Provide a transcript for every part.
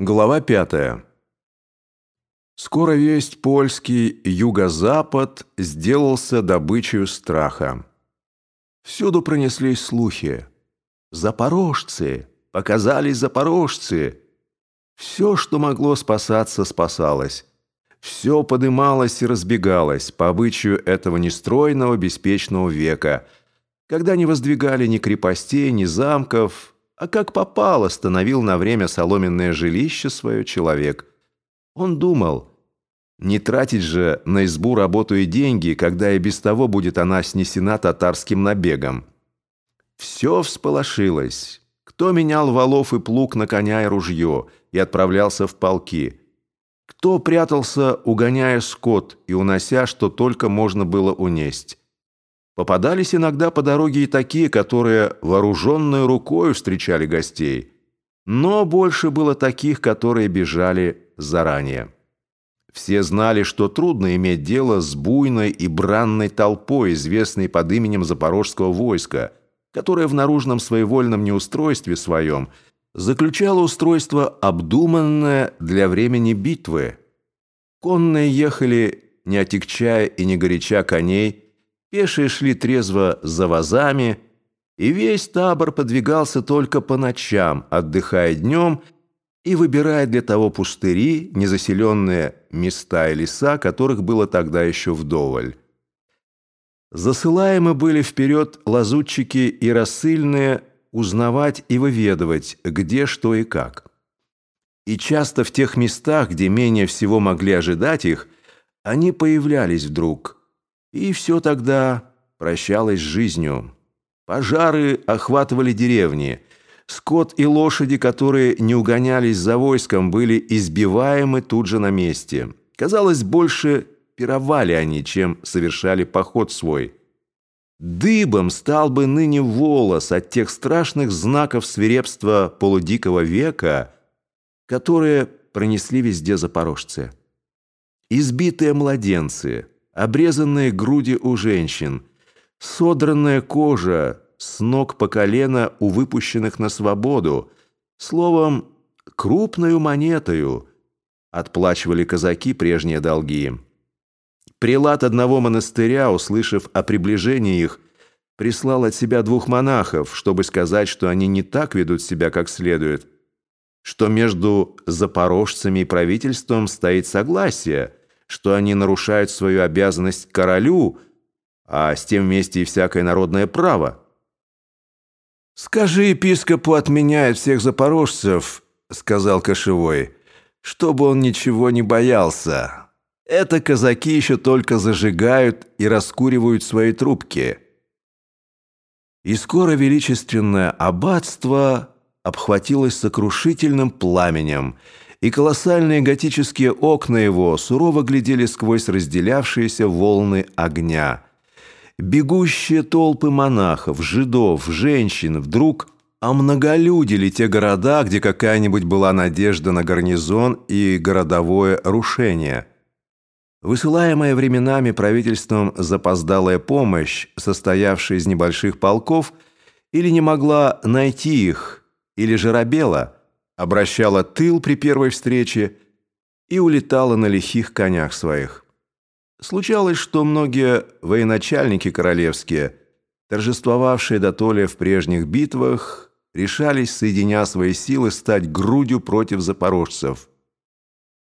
Глава пятая. Скоро весь польский юго-запад сделался добычей страха. Всюду пронеслись слухи. Запорожцы! Показались запорожцы! Все, что могло спасаться, спасалось. Все подымалось и разбегалось по обычаю этого нестройного, беспечного века, когда не воздвигали ни крепостей, ни замков, а как попало остановил на время соломенное жилище свое человек. Он думал, не тратить же на избу работу и деньги, когда и без того будет она снесена татарским набегом. Все всполошилось. Кто менял валов и плуг на коня и ружье и отправлялся в полки? Кто прятался, угоняя скот и унося, что только можно было унесть? Попадались иногда по дороге и такие, которые вооруженной рукой встречали гостей. Но больше было таких, которые бежали заранее. Все знали, что трудно иметь дело с буйной и бранной толпой, известной под именем Запорожского войска, которое в наружном своевольном неустройстве своем заключало устройство обдуманное для времени битвы. Конные ехали, не отягчая и не горяча коней, Пешие шли трезво за вазами, и весь табор подвигался только по ночам, отдыхая днем и выбирая для того пустыри, незаселенные места и леса, которых было тогда еще вдоволь. Засылаемы были вперед лазутчики и рассыльные узнавать и выведывать, где, что и как. И часто в тех местах, где менее всего могли ожидать их, они появлялись вдруг – и все тогда прощалось с жизнью. Пожары охватывали деревни. Скот и лошади, которые не угонялись за войском, были избиваемы тут же на месте. Казалось, больше пировали они, чем совершали поход свой. Дыбом стал бы ныне волос от тех страшных знаков свирепства полудикого века, которые пронесли везде запорожцы. Избитые младенцы – обрезанные груди у женщин, содранная кожа с ног по колено у выпущенных на свободу, словом, крупную монетою отплачивали казаки прежние долги. Прилад одного монастыря, услышав о приближении их, прислал от себя двух монахов, чтобы сказать, что они не так ведут себя, как следует, что между запорожцами и правительством стоит согласие – что они нарушают свою обязанность королю, а с тем вместе и всякое народное право. «Скажи епископу отменяет всех запорожцев», — сказал Кошевой, «чтобы он ничего не боялся. Это казаки еще только зажигают и раскуривают свои трубки». И скоро величественное аббатство обхватилось сокрушительным пламенем — и колоссальные готические окна его сурово глядели сквозь разделявшиеся волны огня. Бегущие толпы монахов, жидов, женщин вдруг омноголюдили те города, где какая-нибудь была надежда на гарнизон и городовое рушение. Высылаемая временами правительством запоздалая помощь, состоявшая из небольших полков, или не могла найти их, или же робела – обращала тыл при первой встрече и улетала на лихих конях своих. Случалось, что многие военачальники королевские, торжествовавшие дотоле в прежних битвах, решались, соединя свои силы, стать грудью против запорожцев.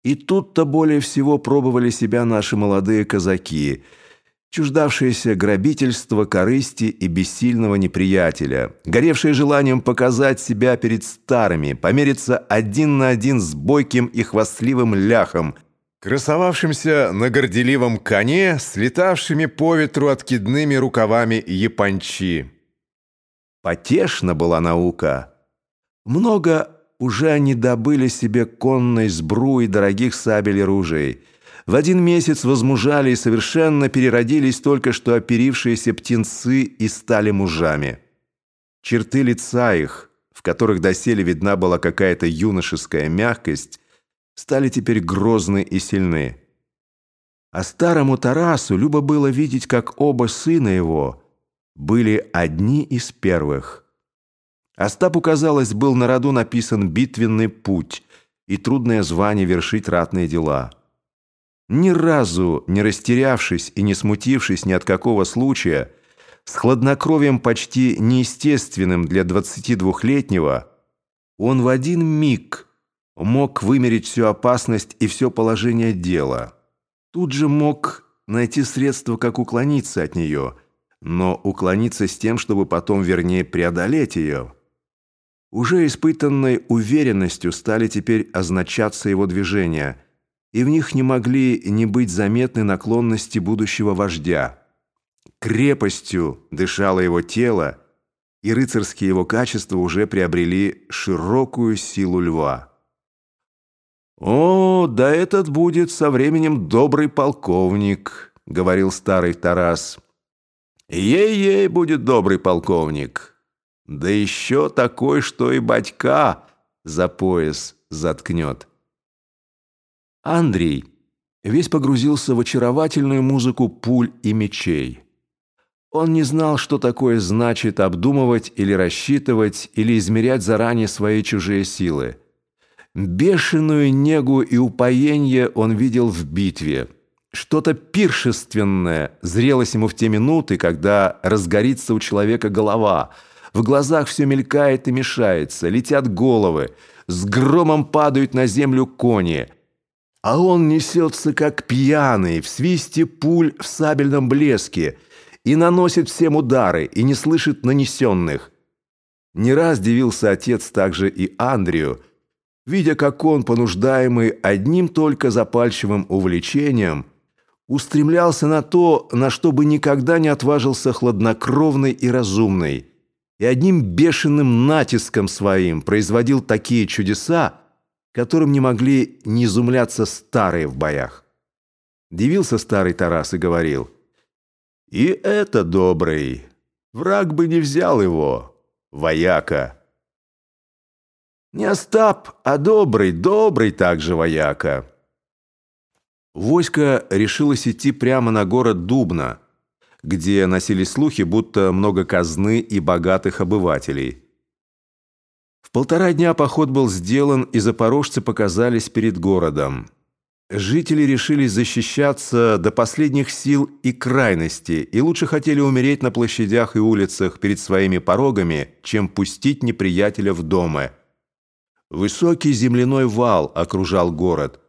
И тут-то более всего пробовали себя наши молодые казаки – чуждавшиеся грабительства, корысти и бессильного неприятеля, горевшие желанием показать себя перед старыми, помериться один на один с бойким и хвастливым ляхом, красовавшимся на горделивом коне, слетавшими по ветру откидными рукавами япончи. Потешна была наука. Много уже они добыли себе конной сбру и дорогих сабель и ружей – в один месяц возмужали и совершенно переродились только что оперившиеся птенцы и стали мужами. Черты лица их, в которых доселе видна была какая-то юношеская мягкость, стали теперь грозны и сильны. А старому Тарасу любо было видеть, как оба сына его были одни из первых. Остапу, казалось, был на роду написан «Битвенный путь», и трудное звание вершить ратные дела. Ни разу не растерявшись и не смутившись ни от какого случая, с хладнокровием почти неестественным для 22-летнего, он в один миг мог вымерить всю опасность и все положение дела. Тут же мог найти средства, как уклониться от нее, но уклониться с тем, чтобы потом вернее преодолеть ее. Уже испытанной уверенностью стали теперь означаться его движения, и в них не могли не быть заметны наклонности будущего вождя. Крепостью дышало его тело, и рыцарские его качества уже приобрели широкую силу льва. «О, да этот будет со временем добрый полковник», — говорил старый Тарас. «Ей-ей будет добрый полковник. Да еще такой, что и батька за пояс заткнет». Андрей весь погрузился в очаровательную музыку пуль и мечей. Он не знал, что такое значит обдумывать или рассчитывать, или измерять заранее свои чужие силы. Бешеную негу и упоение он видел в битве. Что-то пиршественное зрелось ему в те минуты, когда разгорится у человека голова. В глазах все мелькает и мешается, летят головы, с громом падают на землю кони. А он несется, как пьяный, в свисте пуль в сабельном блеске – и наносит всем удары, и не слышит нанесенных. Не раз дивился отец также и Андрию, видя, как он, понуждаемый одним только запальчивым увлечением, устремлялся на то, на что бы никогда не отважился хладнокровный и разумный, и одним бешеным натиском своим производил такие чудеса, которым не могли не изумляться старые в боях. Дивился старый Тарас и говорил – и это добрый. Враг бы не взял его, вояка. Не Остап, а добрый, добрый также вояка. Войско решилось идти прямо на город Дубна, где носились слухи, будто много казны и богатых обывателей. В полтора дня поход был сделан, и запорожцы показались перед городом. Жители решились защищаться до последних сил и крайности, и лучше хотели умереть на площадях и улицах перед своими порогами, чем пустить неприятеля в дома. Высокий земляной вал окружал город.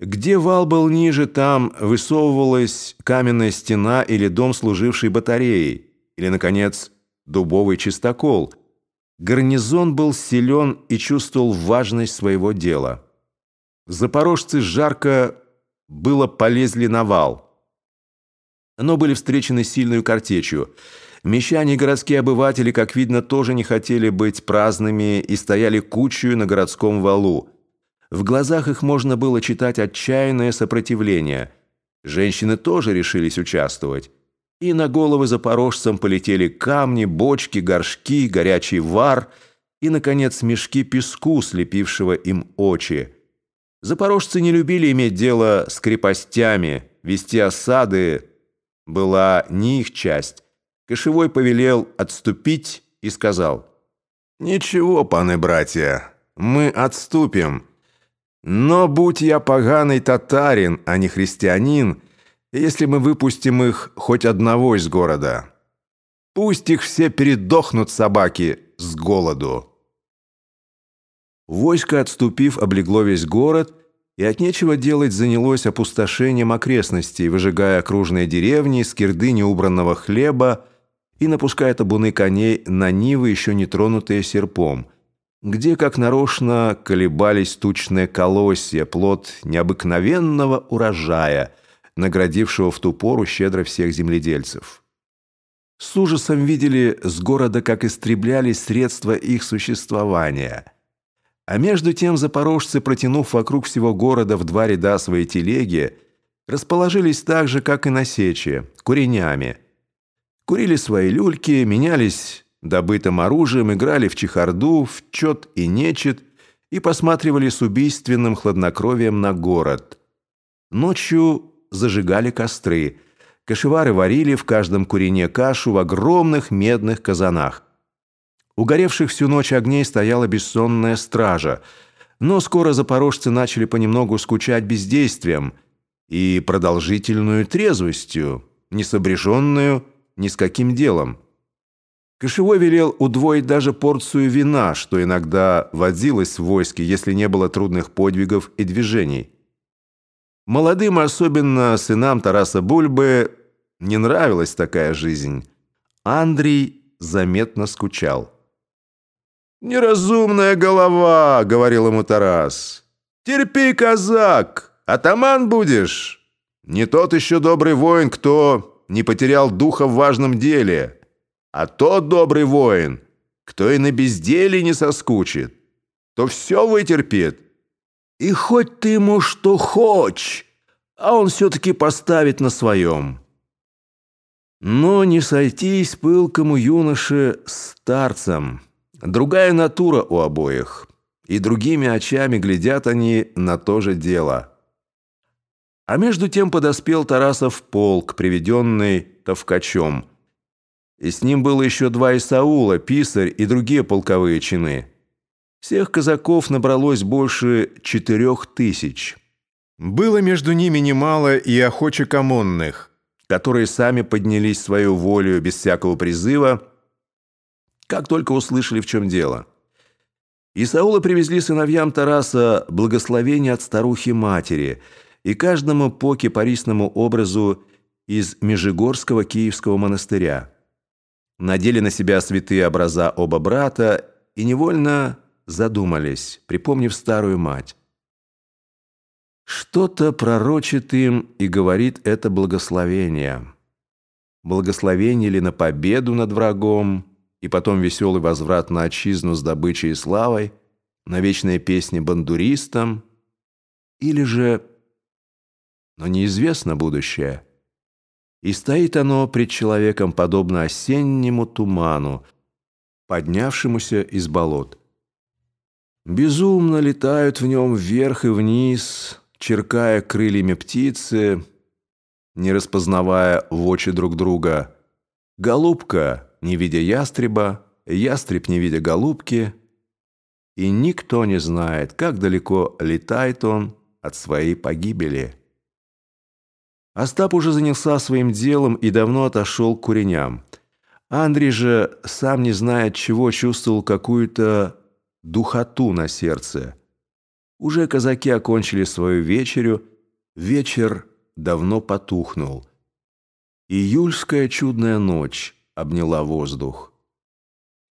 Где вал был ниже, там высовывалась каменная стена или дом, служивший батареей, или, наконец, дубовый чистокол. Гарнизон был силен и чувствовал важность своего дела. Запорожцы жарко было полезли на вал. Но были встречены сильной картечью. Мещане и городские обыватели, как видно, тоже не хотели быть праздными и стояли кучью на городском валу. В глазах их можно было читать отчаянное сопротивление. Женщины тоже решились участвовать. И на головы запорожцам полетели камни, бочки, горшки, горячий вар и, наконец, мешки песку, слепившего им очи. Запорожцы не любили иметь дело с крепостями, вести осады была не их часть. Кошевой повелел отступить и сказал, «Ничего, паны-братья, мы отступим. Но будь я поганый татарин, а не христианин, если мы выпустим их хоть одного из города. Пусть их все передохнут собаки с голоду». Войско, отступив, облегло весь город, и от нечего делать занялось опустошением окрестностей, выжигая окружные деревни, скирды неубранного хлеба и напуская табуны коней на нивы, еще не тронутые серпом, где, как нарочно, колебались тучные колосья, плод необыкновенного урожая, наградившего в ту пору щедро всех земледельцев. С ужасом видели с города, как истреблялись средства их существования – а между тем запорожцы, протянув вокруг всего города в два ряда свои телеги, расположились так же, как и на сече, куренями. Курили свои люльки, менялись добытым оружием, играли в чехарду, в чет и нечет и посматривали с убийственным хладнокровием на город. Ночью зажигали костры. Кашевары варили в каждом курине кашу в огромных медных казанах. У горевших всю ночь огней стояла бессонная стража. Но скоро запорожцы начали понемногу скучать бездействием и продолжительную трезвостью, не сопряженную ни с каким делом. Кошевой велел удвоить даже порцию вина, что иногда водилось в войске, если не было трудных подвигов и движений. Молодым, особенно сынам Тараса Бульбы, не нравилась такая жизнь. Андрей заметно скучал. «Неразумная голова», — говорил ему Тарас. «Терпи, казак, атаман будешь. Не тот еще добрый воин, кто не потерял духа в важном деле, а тот добрый воин, кто и на безделие не соскучит, то все вытерпит. И хоть ты ему что хочешь, а он все-таки поставит на своем». Но не сойтись пылкому юноше старцам. Другая натура у обоих, и другими очами глядят они на то же дело. А между тем подоспел Тарасов полк, приведенный Товкачем. И с ним было еще два Исаула, писарь и другие полковые чины. Всех казаков набралось больше четырех тысяч. Было между ними немало и охочек ОМОНных, которые сами поднялись свою волю без всякого призыва, как только услышали, в чем дело. И Саула привезли сыновьям Тараса благословение от старухи-матери и каждому по кипарисному образу из Межигорского Киевского монастыря. Надели на себя святые образа оба брата и невольно задумались, припомнив старую мать. Что-то пророчит им и говорит это благословение. Благословение ли на победу над врагом, и потом веселый возврат на отчизну с добычей и славой, на вечные песни бандуристам, или же... Но неизвестно будущее. И стоит оно пред человеком подобно осеннему туману, поднявшемуся из болот. Безумно летают в нем вверх и вниз, черкая крыльями птицы, не распознавая в очи друг друга. Голубка, не видя ястреба, ястреб, не видя голубки. И никто не знает, как далеко летает он от своей погибели. Остап уже занялся своим делом и давно отошел к куреням. Андрей же, сам не зная чего, чувствовал какую-то духоту на сердце – уже казаки окончили свою вечерю, вечер давно потухнул. Июльская чудная ночь обняла воздух.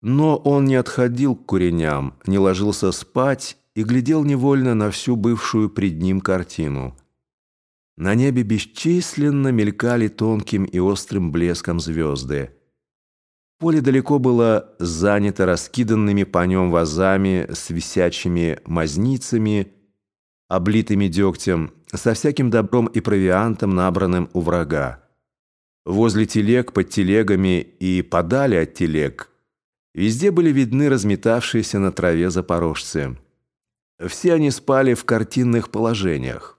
Но он не отходил к куреням, не ложился спать и глядел невольно на всю бывшую пред ним картину. На небе бесчисленно мелькали тонким и острым блеском звезды. Поле далеко было занято раскиданными по нем вазами с висячими мазницами, облитыми дегтем, со всяким добром и провиантом, набранным у врага. Возле телег, под телегами и подали от телег везде были видны разметавшиеся на траве запорожцы. Все они спали в картинных положениях.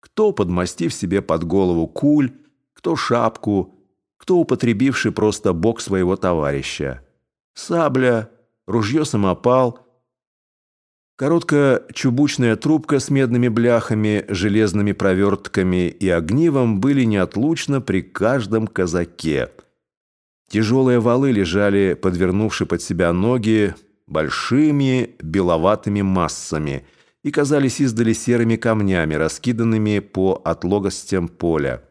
Кто, подмастив себе под голову куль, кто шапку – кто употребивший просто бок своего товарища. Сабля, ружье-самопал, короткая чубучная трубка с медными бляхами, железными провертками и огнивом были неотлучно при каждом казаке. Тяжелые валы лежали, подвернувши под себя ноги, большими беловатыми массами и казались издали серыми камнями, раскиданными по отлогостям поля.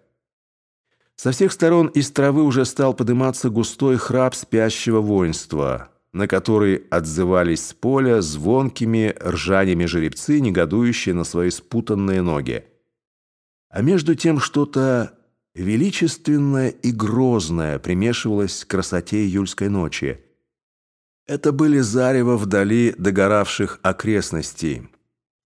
Со всех сторон из травы уже стал подниматься густой храп спящего воинства, на который отзывались с поля звонкими ржаниями жеребцы, негодующие на свои спутанные ноги. А между тем что-то величественное и грозное примешивалось к красоте июльской ночи. Это были зарево вдали догоравших окрестностей.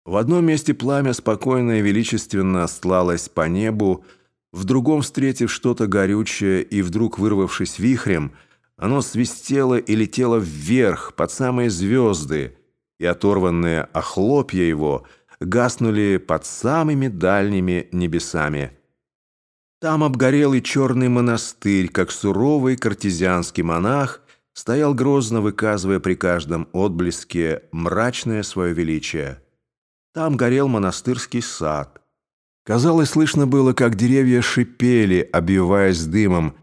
В одном месте пламя спокойно и величественно стлалось по небу, в другом, встретив что-то горючее и вдруг вырвавшись вихрем, оно свистело и летело вверх, под самые звезды, и оторванные охлопья его гаснули под самыми дальними небесами. Там обгорелый черный монастырь, как суровый картезианский монах, стоял грозно, выказывая при каждом отблеске мрачное свое величие. Там горел монастырский сад. Казалось, слышно было, как деревья шипели, обвиваясь дымом,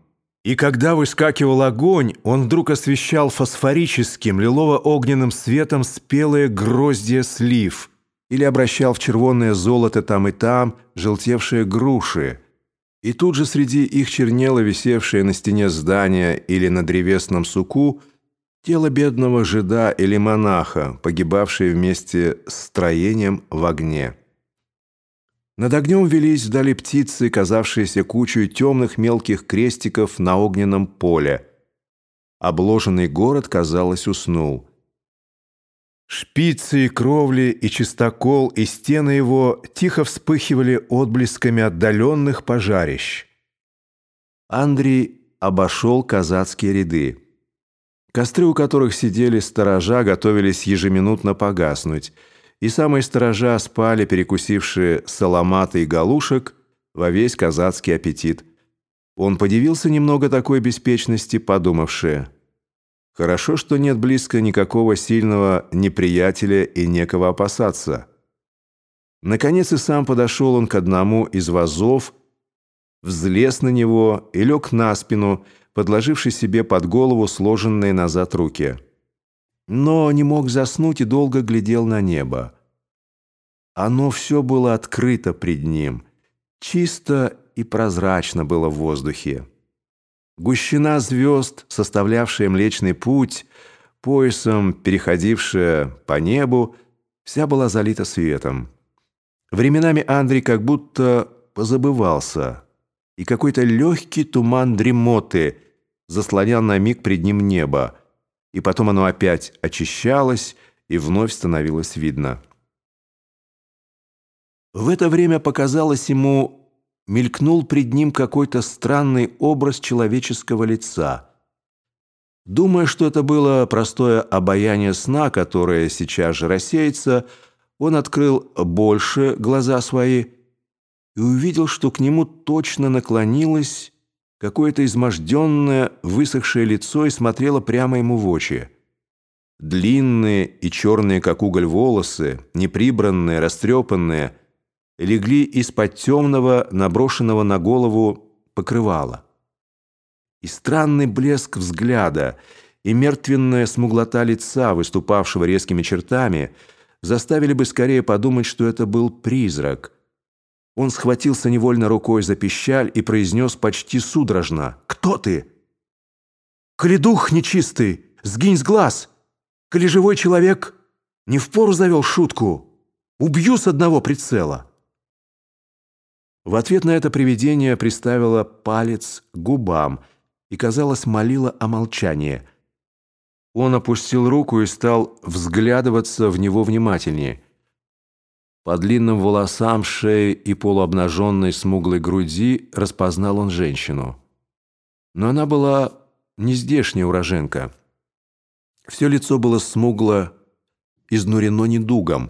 и когда выскакивал огонь, он вдруг освещал фосфорическим, лилово-огненным светом спелые гроздья слив или обращал в червонное золото там и там желтевшие груши. И тут же среди их чернело висевшее на стене здания или на древесном суку тело бедного жида или монаха, погибавшее вместе с строением в огне. Над огнем велись вдали птицы, казавшиеся кучей темных мелких крестиков на огненном поле. Обложенный город, казалось, уснул. Шпицы и кровли, и чистокол, и стены его тихо вспыхивали отблесками отдаленных пожарищ. Андрей обошел казацкие ряды. Костры, у которых сидели сторожа, готовились ежеминутно погаснуть – и самые сторожа спали, перекусившие саламаты и галушек, во весь казацкий аппетит. Он подивился немного такой беспечности, подумавши, «Хорошо, что нет близко никакого сильного неприятеля и некого опасаться». Наконец и сам подошел он к одному из вазов, взлез на него и лег на спину, подложивший себе под голову сложенные назад руки но не мог заснуть и долго глядел на небо. Оно все было открыто пред ним, чисто и прозрачно было в воздухе. Гущина звезд, составлявшая Млечный Путь, поясом переходившая по небу, вся была залита светом. Временами Андрей как будто позабывался, и какой-то легкий туман дремоты заслонял на миг пред ним небо, и потом оно опять очищалось и вновь становилось видно. В это время показалось ему, мелькнул пред ним какой-то странный образ человеческого лица. Думая, что это было простое обаяние сна, которое сейчас же рассеется, он открыл больше глаза свои и увидел, что к нему точно наклонилось какое-то изможденное, высохшее лицо и смотрело прямо ему в очи. Длинные и черные, как уголь, волосы, неприбранные, растрепанные, легли из-под темного, наброшенного на голову покрывала. И странный блеск взгляда, и мертвенная смуглота лица, выступавшего резкими чертами, заставили бы скорее подумать, что это был призрак – он схватился невольно рукой за пищаль и произнес почти судорожно. «Кто ты?» «Коли дух нечистый, сгинь с глаз! Коли живой человек, не впору завел шутку! Убью с одного прицела!» В ответ на это привидение приставило палец к губам и, казалось, молило о молчании. Он опустил руку и стал взглядываться в него внимательнее – по длинным волосам, шее и полуобнаженной смуглой груди распознал он женщину. Но она была не здешняя уроженка. Все лицо было смугло, изнурено недугом.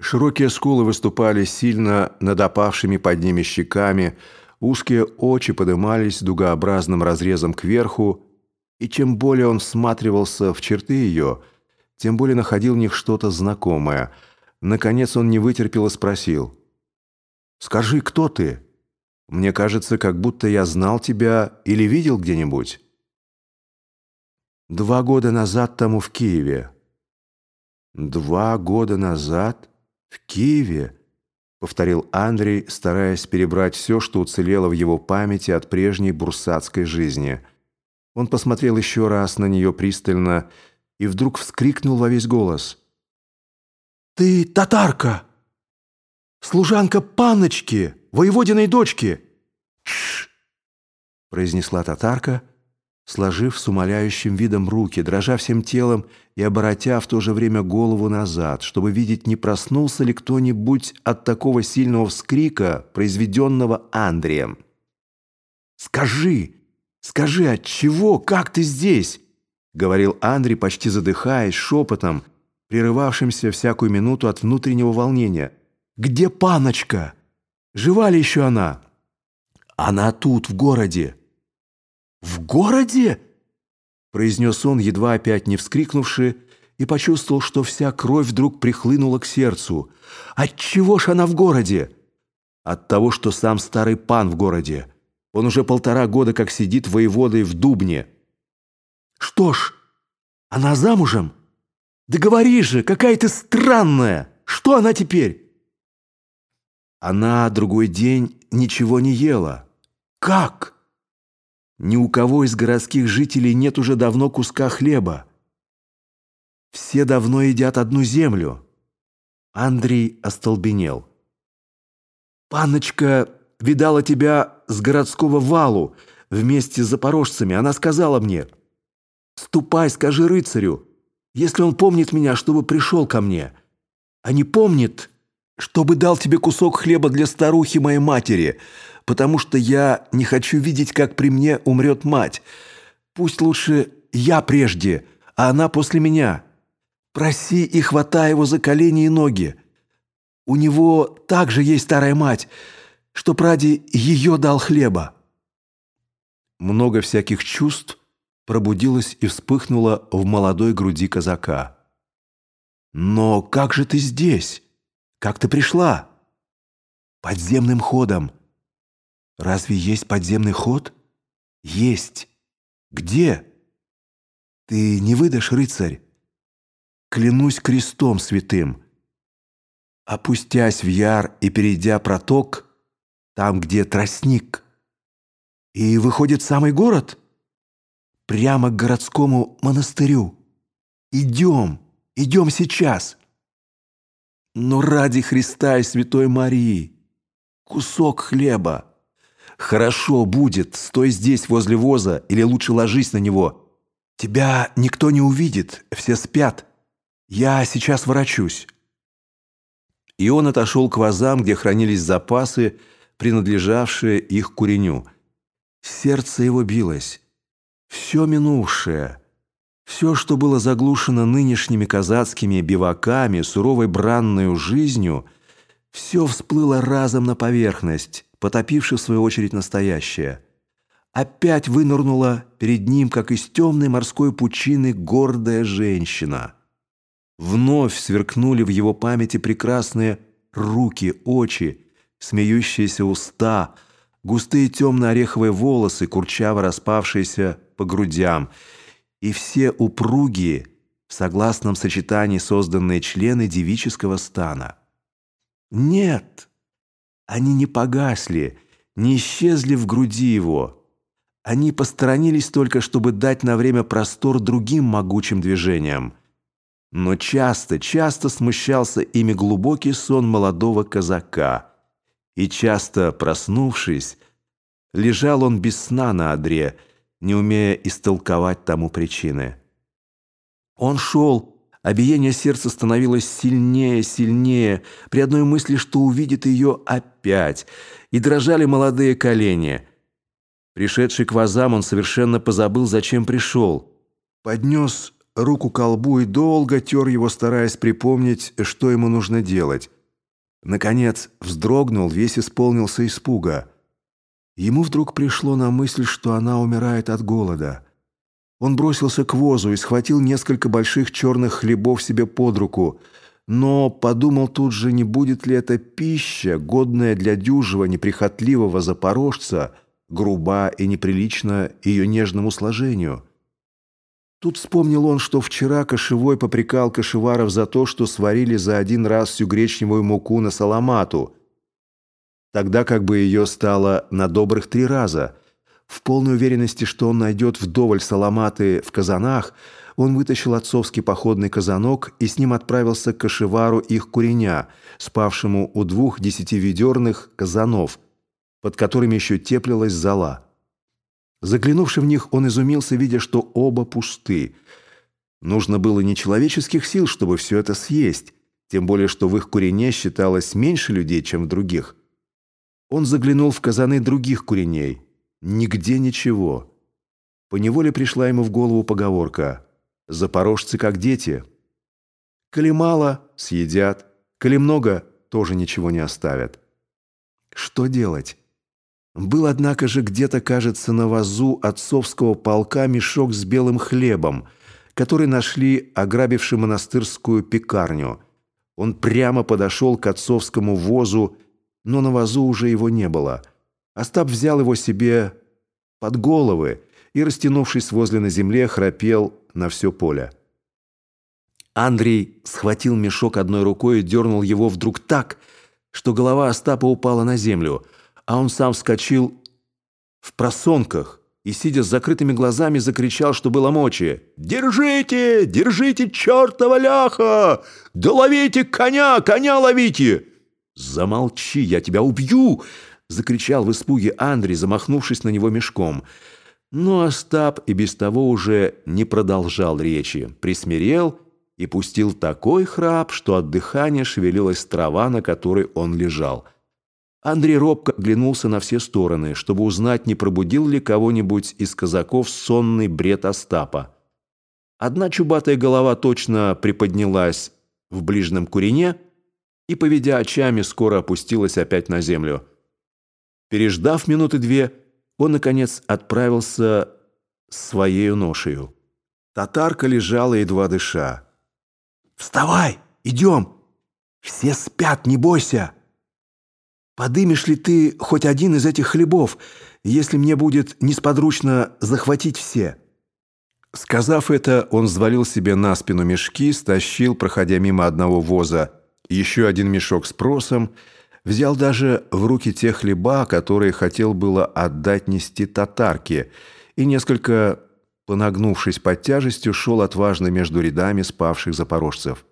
Широкие скулы выступали сильно над опавшими под ними щеками, узкие очи подымались дугообразным разрезом кверху, и чем более он всматривался в черты ее, тем более находил в них что-то знакомое – Наконец он не вытерпел и спросил. «Скажи, кто ты? Мне кажется, как будто я знал тебя или видел где-нибудь». «Два года назад тому в Киеве». «Два года назад? В Киеве?» — повторил Андрей, стараясь перебрать все, что уцелело в его памяти от прежней бурсатской жизни. Он посмотрел еще раз на нее пристально и вдруг вскрикнул во весь голос — «Ты татарка! Служанка паночки, воеводиной дочки!» «Тш!» — произнесла татарка, сложив с умоляющим видом руки, дрожа всем телом и оборотя в то же время голову назад, чтобы видеть, не проснулся ли кто-нибудь от такого сильного вскрика, произведенного Андреем. «Скажи, скажи, от чего, как ты здесь?» — говорил Андрей, почти задыхаясь, шепотом, прерывавшимся всякую минуту от внутреннего волнения. «Где паночка? Жива ли еще она?» «Она тут, в городе». «В городе?» произнес он, едва опять не вскрикнувши, и почувствовал, что вся кровь вдруг прихлынула к сердцу. Отчего ж она в городе? От того, что сам старый пан в городе. Он уже полтора года как сидит воеводой в Дубне. Что ж, она замужем? Да говори же, какая ты странная! Что она теперь? Она другой день ничего не ела. Как? Ни у кого из городских жителей нет уже давно куска хлеба. Все давно едят одну землю. Андрей остолбенел. Панночка видала тебя с городского валу вместе с запорожцами. Она сказала мне, «Ступай, скажи рыцарю, если он помнит меня, чтобы пришел ко мне, а не помнит, чтобы дал тебе кусок хлеба для старухи моей матери, потому что я не хочу видеть, как при мне умрет мать. Пусть лучше я прежде, а она после меня». Проси и хватай его за колени и ноги. У него также есть старая мать, что ради ее дал хлеба. Много всяких чувств пробудилось и вспыхнуло в молодой груди казака. «Но как же ты здесь? Как ты пришла?» «Подземным ходом». «Разве есть подземный ход?» «Есть». «Где?» «Ты не выдашь, рыцарь?» клянусь крестом святым. Опустясь в яр и перейдя проток, там, где тростник, и выходит самый город, прямо к городскому монастырю. Идем, идем сейчас. Но ради Христа и Святой Марии, кусок хлеба. Хорошо будет, стой здесь возле воза, или лучше ложись на него. Тебя никто не увидит, все спят. «Я сейчас ворочусь». И он отошел к вазам, где хранились запасы, принадлежавшие их куреню. Сердце его билось. Все минувшее, все, что было заглушено нынешними казацкими биваками, суровой бранной жизнью, все всплыло разом на поверхность, потопивши в свою очередь настоящее. Опять вынырнула перед ним, как из темной морской пучины, гордая женщина — Вновь сверкнули в его памяти прекрасные руки, очи, смеющиеся уста, густые темно-ореховые волосы, курчаво распавшиеся по грудям, и все упругие, в согласном сочетании созданные члены девического стана. Нет, они не погасли, не исчезли в груди его. Они посторонились только, чтобы дать на время простор другим могучим движениям но часто, часто смущался ими глубокий сон молодого казака. И часто, проснувшись, лежал он без сна на одре, не умея истолковать тому причины. Он шел, а биение сердца становилось сильнее, сильнее, при одной мысли, что увидит ее опять, и дрожали молодые колени. Пришедший к вазам, он совершенно позабыл, зачем пришел. Поднес руку к колбу и долго тер его, стараясь припомнить, что ему нужно делать. Наконец вздрогнул, весь исполнился испуга. Ему вдруг пришло на мысль, что она умирает от голода. Он бросился к возу и схватил несколько больших черных хлебов себе под руку, но подумал тут же, не будет ли это пища, годная для дюжего, неприхотливого запорожца, груба и неприлично ее нежному сложению. Тут вспомнил он, что вчера Кошевой попрекал Кошеваров за то, что сварили за один раз всю гречневую муку на саламату, тогда как бы ее стало на добрых три раза. В полной уверенности, что он найдет вдоволь саламаты в казанах, он вытащил отцовский походный казанок и с ним отправился к Кошевару их куреня, спавшему у двух десятиведерных казанов, под которыми еще теплилась зола. Заглянувши в них, он изумился, видя, что оба пусты. Нужно было нечеловеческих сил, чтобы все это съесть, тем более, что в их курене считалось меньше людей, чем в других. Он заглянул в казаны других куреней. Нигде ничего. Поневоле пришла ему в голову поговорка «Запорожцы как дети». Коли мало – съедят, коли много – тоже ничего не оставят. Что делать? Был, однако же, где-то, кажется, на вазу отцовского полка мешок с белым хлебом, который нашли ограбивший монастырскую пекарню. Он прямо подошел к отцовскому возу, но на вазу уже его не было. Остап взял его себе под головы и, растянувшись возле на земле, храпел на все поле. Андрей схватил мешок одной рукой и дернул его вдруг так, что голова Остапа упала на землю, а он сам вскочил в просонках и, сидя с закрытыми глазами, закричал, что было мочи. «Держите! Держите, чертова ляха! Да ловите коня! Коня ловите!» «Замолчи, я тебя убью!» — закричал в испуге Андрей, замахнувшись на него мешком. Но Остап и без того уже не продолжал речи, присмирел и пустил такой храп, что от дыхания шевелилась трава, на которой он лежал. Андрей робко оглянулся на все стороны, чтобы узнать, не пробудил ли кого-нибудь из казаков сонный бред Остапа. Одна чубатая голова точно приподнялась в ближнем курине и, поведя очами, скоро опустилась опять на землю. Переждав минуты две, он, наконец, отправился своей ношею. Татарка лежала, едва дыша. «Вставай! Идем! Все спят, не бойся! Подымешь ли ты хоть один из этих хлебов, если мне будет несподручно захватить все?» Сказав это, он взвалил себе на спину мешки, стащил, проходя мимо одного воза, еще один мешок с просом, взял даже в руки те хлеба, которые хотел было отдать нести татарке, и несколько понагнувшись под тяжестью, шел отважно между рядами спавших запорожцев.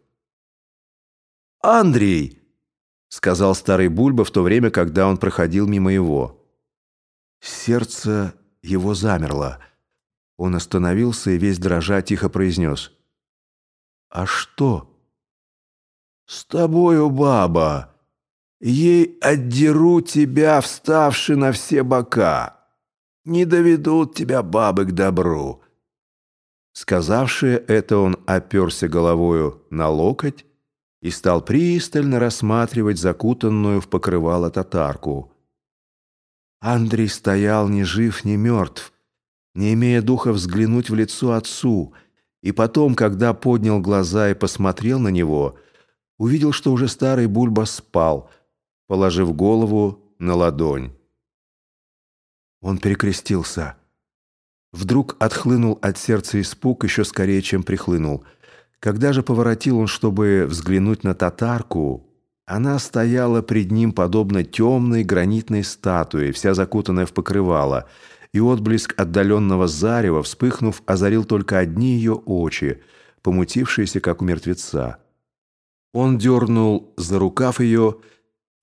«Андрей!» — сказал старый Бульба в то время, когда он проходил мимо его. Сердце его замерло. Он остановился и весь дрожа тихо произнес. «А что?» «С тобою, баба! Ей отдеру тебя, вставши на все бока!» не доведут тебя бабы к добру». Сказавши это, он оперся головою на локоть и стал пристально рассматривать закутанную в покрывало татарку. Андрей стоял ни жив, ни мертв, не имея духа взглянуть в лицо отцу, и потом, когда поднял глаза и посмотрел на него, увидел, что уже старый Бульба спал, положив голову на ладонь. Он перекрестился. Вдруг отхлынул от сердца испуг еще скорее, чем прихлынул. Когда же поворотил он, чтобы взглянуть на татарку, она стояла пред ним подобно темной гранитной статуе, вся закутанная в покрывало, и отблеск отдаленного зарева, вспыхнув, озарил только одни ее очи, помутившиеся, как у мертвеца. Он дернул за рукав ее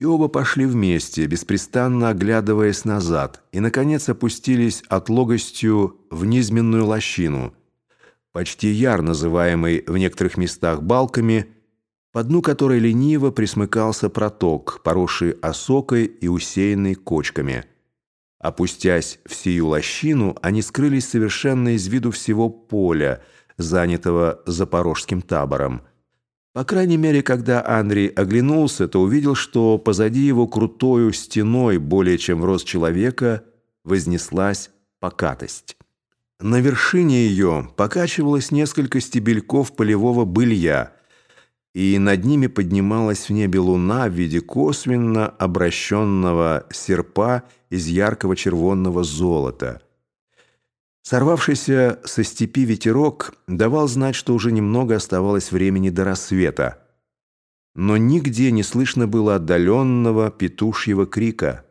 и оба пошли вместе, беспрестанно оглядываясь назад, и, наконец, опустились отлогостью в низменную лощину, почти яр, называемый в некоторых местах балками, по дну которой лениво присмыкался проток, поросший осокой и усеянный кочками. Опустясь в сию лощину, они скрылись совершенно из виду всего поля, занятого запорожским табором – по крайней мере, когда Андрей оглянулся, то увидел, что позади его крутою стеной, более чем в рост человека, вознеслась покатость. На вершине ее покачивалось несколько стебельков полевого былья, и над ними поднималась в небе луна в виде косвенно обращенного серпа из яркого червонного золота – Сорвавшийся со степи ветерок давал знать, что уже немного оставалось времени до рассвета. Но нигде не слышно было отдаленного петушьего крика.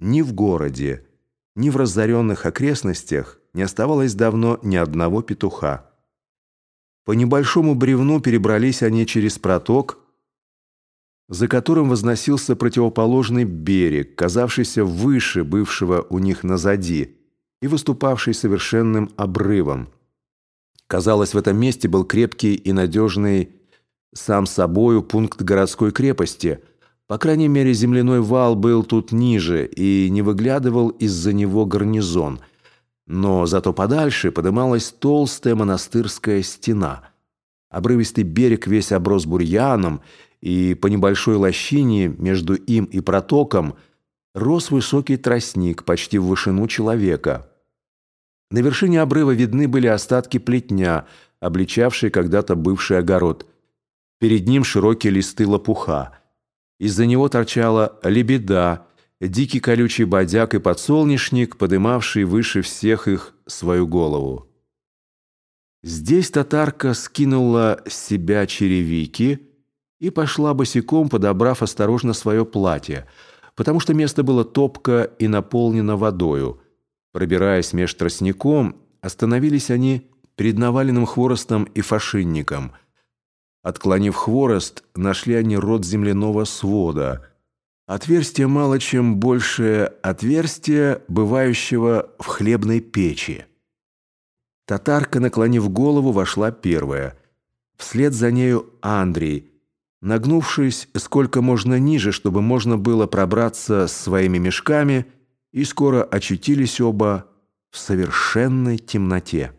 Ни в городе, ни в разоренных окрестностях не оставалось давно ни одного петуха. По небольшому бревну перебрались они через проток, за которым возносился противоположный берег, казавшийся выше бывшего у них назади – и выступавший совершенным обрывом. Казалось, в этом месте был крепкий и надежный сам собою пункт городской крепости. По крайней мере, земляной вал был тут ниже и не выглядывал из-за него гарнизон. Но зато подальше подымалась толстая монастырская стена. Обрывистый берег весь оброс бурьяном, и по небольшой лощине между им и протоком рос высокий тростник почти в вышину человека – на вершине обрыва видны были остатки плетня, обличавший когда-то бывший огород. Перед ним широкие листы лопуха. Из-за него торчала лебеда, дикий колючий бодяк и подсолнечник, подымавший выше всех их свою голову. Здесь татарка скинула с себя черевики и пошла босиком, подобрав осторожно свое платье, потому что место было топко и наполнено водою. Пробираясь меж тростником, остановились они перед наваленным хворостом и фашинником. Отклонив хворост, нашли они рот земляного свода. Отверстие мало чем большее отверстие, бывающего в хлебной печи. Татарка, наклонив голову, вошла первая. Вслед за нею Андрей, нагнувшись сколько можно ниже, чтобы можно было пробраться своими мешками, и скоро очутились оба в совершенной темноте.